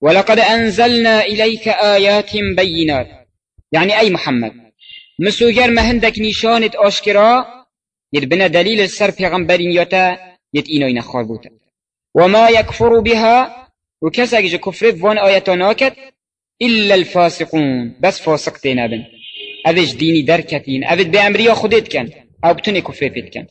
ولقد أنزلنا إليك آيات بينات. يعني أي محمد. مسوگر ما هندك نشانت أشكرا يربنا دليل السر پیغمبرين يتا يت إينو بوتا وما يكفر بها وكسا جي كفر فون آياتناكت إلا الفاسقون. بس فاسق تينابن. أذج ديني دركتين. أذج بأمريا خودت كان أو بتوني كفر بيت كان